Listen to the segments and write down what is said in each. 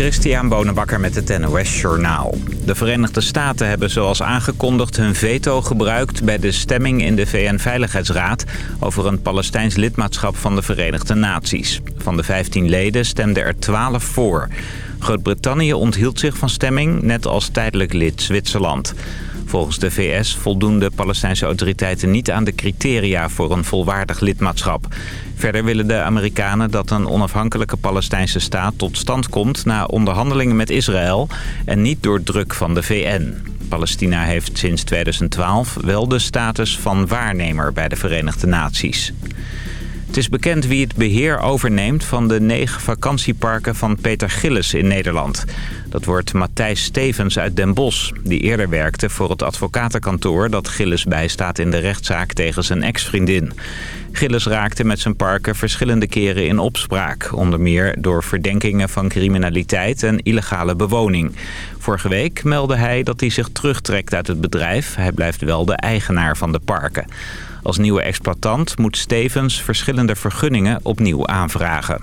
Christian Bonenbakker met het NOS Journaal. De Verenigde Staten hebben zoals aangekondigd hun veto gebruikt... bij de stemming in de VN-veiligheidsraad... over een Palestijns lidmaatschap van de Verenigde Naties. Van de 15 leden stemden er 12 voor. Groot-Brittannië onthield zich van stemming, net als tijdelijk lid Zwitserland. Volgens de VS voldoen de Palestijnse autoriteiten niet aan de criteria voor een volwaardig lidmaatschap. Verder willen de Amerikanen dat een onafhankelijke Palestijnse staat tot stand komt na onderhandelingen met Israël en niet door druk van de VN. Palestina heeft sinds 2012 wel de status van waarnemer bij de Verenigde Naties. Het is bekend wie het beheer overneemt van de negen vakantieparken van Peter Gillis in Nederland. Dat wordt Matthijs Stevens uit Den Bosch, die eerder werkte voor het advocatenkantoor dat Gillis bijstaat in de rechtszaak tegen zijn ex-vriendin. Gillis raakte met zijn parken verschillende keren in opspraak. Onder meer door verdenkingen van criminaliteit en illegale bewoning. Vorige week meldde hij dat hij zich terugtrekt uit het bedrijf. Hij blijft wel de eigenaar van de parken. Als nieuwe exploitant moet Stevens verschillende vergunningen opnieuw aanvragen.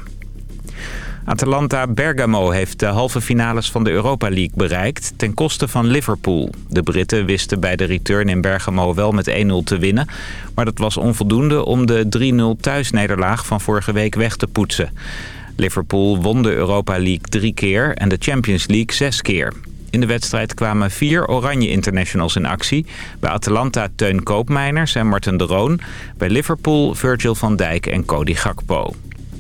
Atalanta Bergamo heeft de halve finales van de Europa League bereikt ten koste van Liverpool. De Britten wisten bij de return in Bergamo wel met 1-0 te winnen, maar dat was onvoldoende om de 3-0 thuisnederlaag van vorige week weg te poetsen. Liverpool won de Europa League drie keer en de Champions League zes keer. In de wedstrijd kwamen vier Oranje Internationals in actie. Bij Atalanta Teun Koopmeiners en Martin de Roon. Bij Liverpool Virgil van Dijk en Cody Gakpo.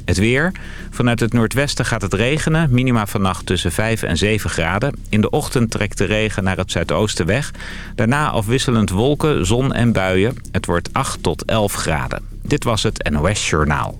Het weer. Vanuit het noordwesten gaat het regenen. Minima vannacht tussen 5 en 7 graden. In de ochtend trekt de regen naar het zuidoosten weg. Daarna afwisselend wolken, zon en buien. Het wordt 8 tot 11 graden. Dit was het NOS Journaal.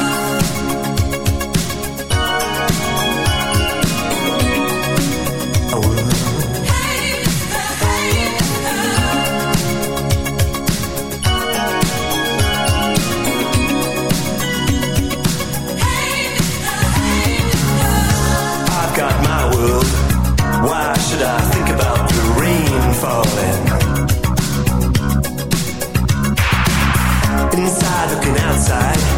outside.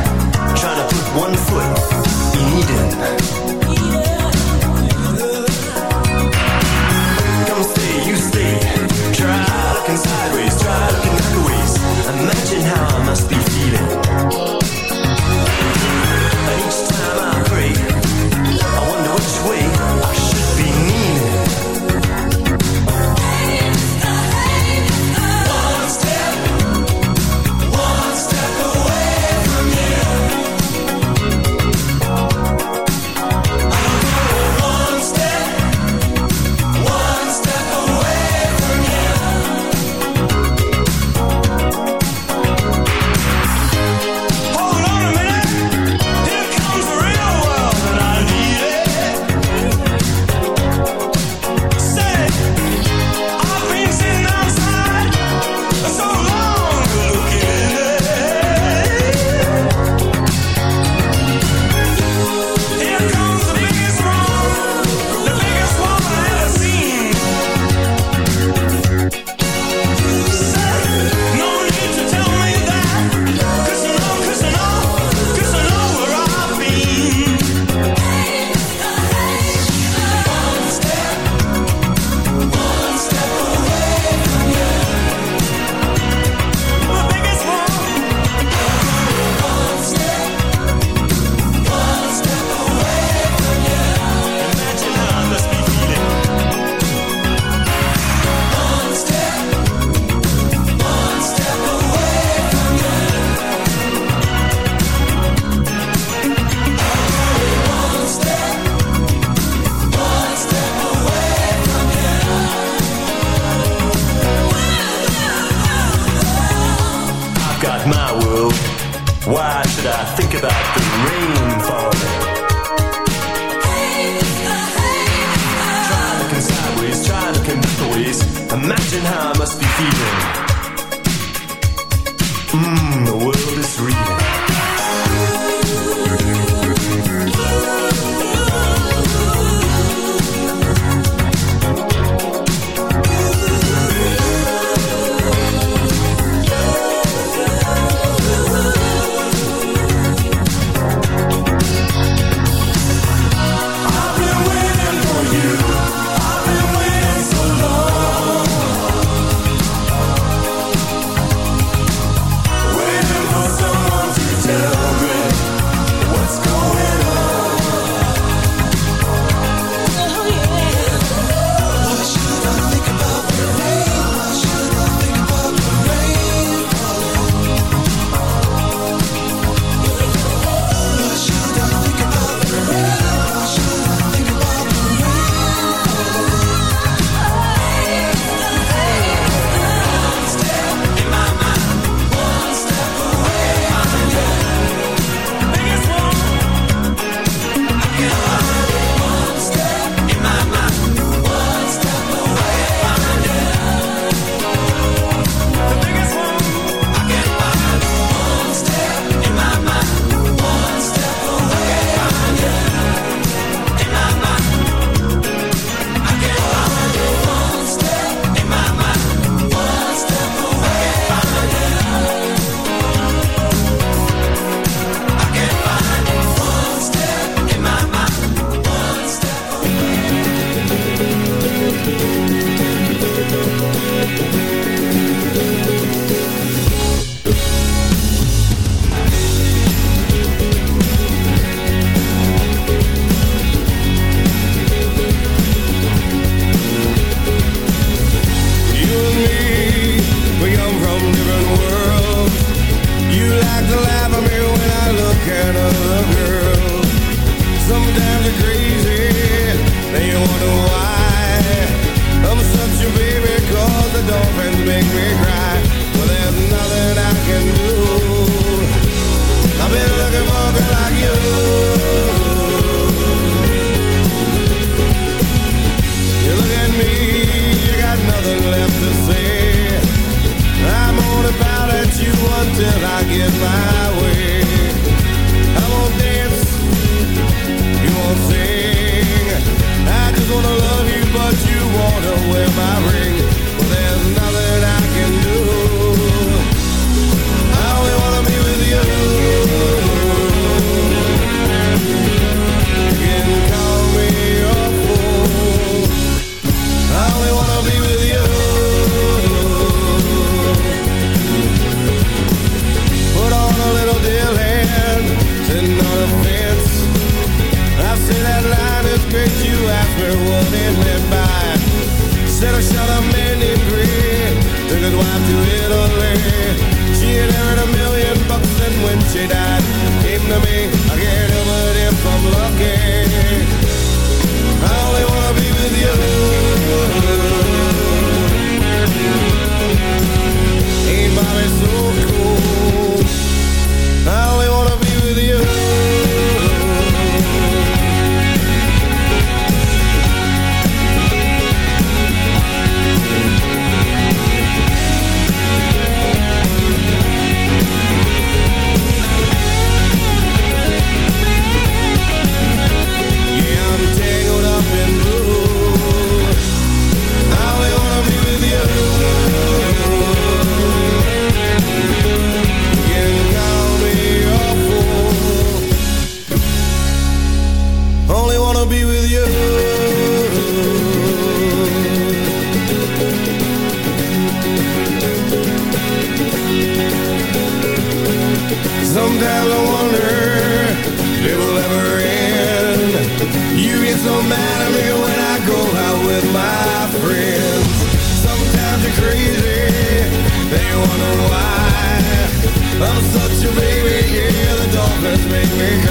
Make me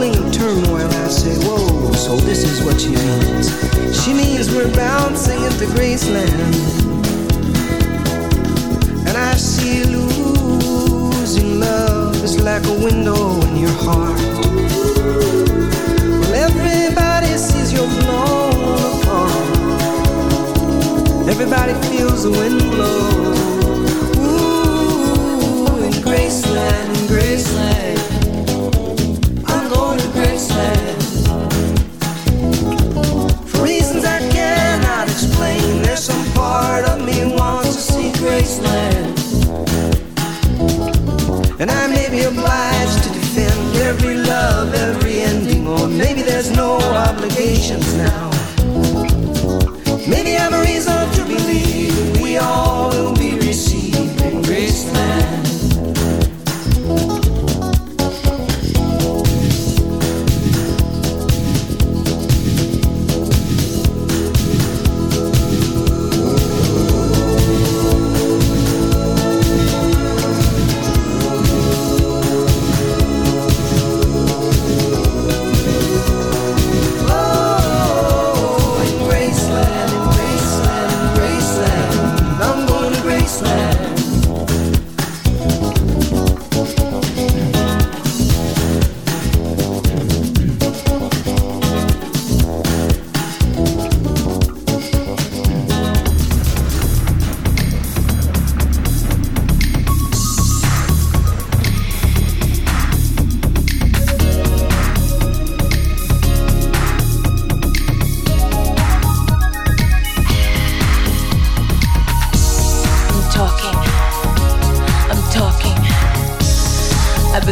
in turmoil, I say, Whoa, so this is what she means. She means we're bouncing at into Graceland. And I see losing love is like a window in your heart. Well, everybody sees you're blown apart. Everybody feels the wind blow.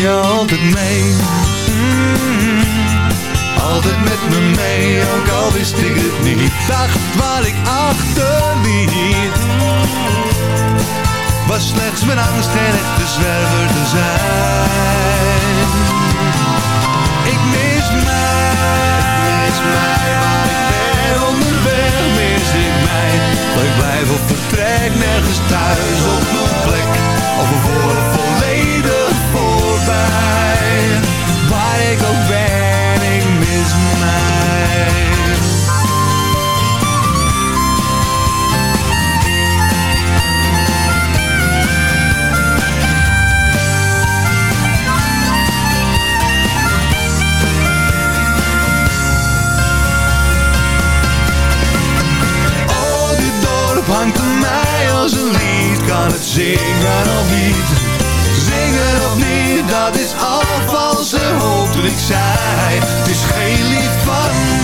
je altijd mee. Mm, altijd met me mee, ook al wist ik het niet. Dacht waar ik achterliet. Was slechts mijn angst en echte zwerver te zijn. Ik mis mij, ik mis mij waar ik ben onderweg, mis ik mij. Want ik blijf op vertrek, nergens thuis op een plek Of voor Kan het zingen of niet. Zingen of niet, dat is al valse hoop ik zei. Het is geen lied van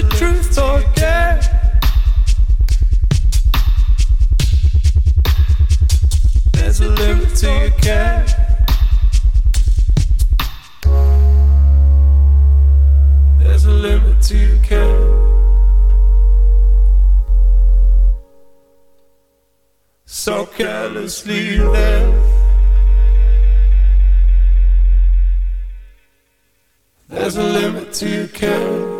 It truth or? There's a limit to your care. There's a limit to your care. So. There's a limit to your care.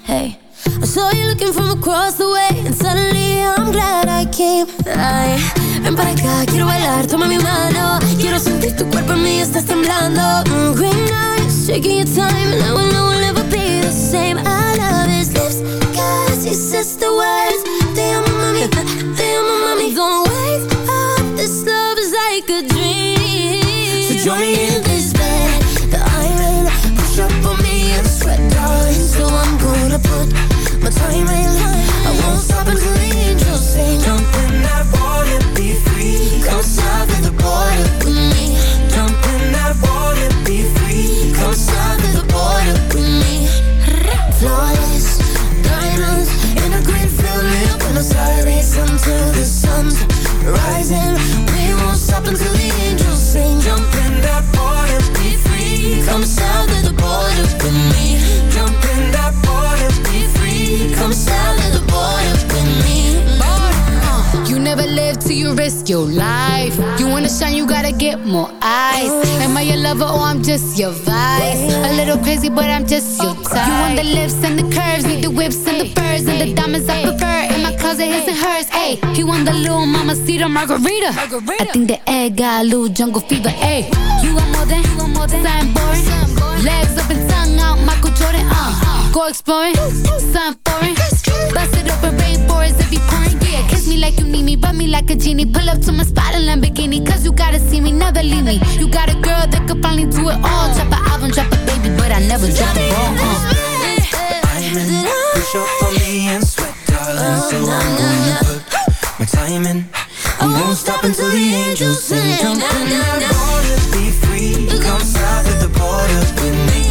Saw you looking from across the way, and suddenly I'm glad I came. Ay, ven para acá, quiero bailar, toma mi mano. Quiero sentir tu cuerpo en mí, estás temblando. Mm, green eyes, shaking your time, and I will know we'll never be the same. I love his lips, cause he says the words. Te amo, mami, te amo, mami. Don't wake up, this love is like a dream. So join me in Come south of the border get more eyes. Am I your lover or I'm just your vice? A little crazy, but I'm just your type. You want the lips and the curves, need the whips and the furs and the diamonds I prefer. In my closet, his and hers. Ayy, he want the little mama cedar margarita. I think the egg got a little jungle fever. Ayy, you want more than, you want more than something boring. Legs up and tongue out, Jordan. Uh, go exploring, something foreign. Bust it open, rainforest if you pouring. Yeah, kiss me like you need me, rub me like a genie. Pull up to my spot in Lamborghini, cause you gotta see me, never leave me. You got a girl that could finally do it all. Drop an album, drop a baby, but I never drop the ball. Uh. Diamond, push up on me and sweat, darling. So I'm gonna put my time in. I won't stop until the angels sing. Jump in that water, be free. Come south of the border with me.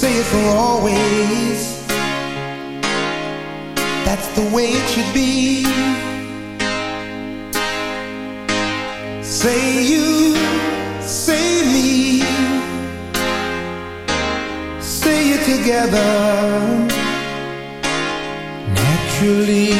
say it for always. That's the way it should be. Say you, say me, say it together naturally.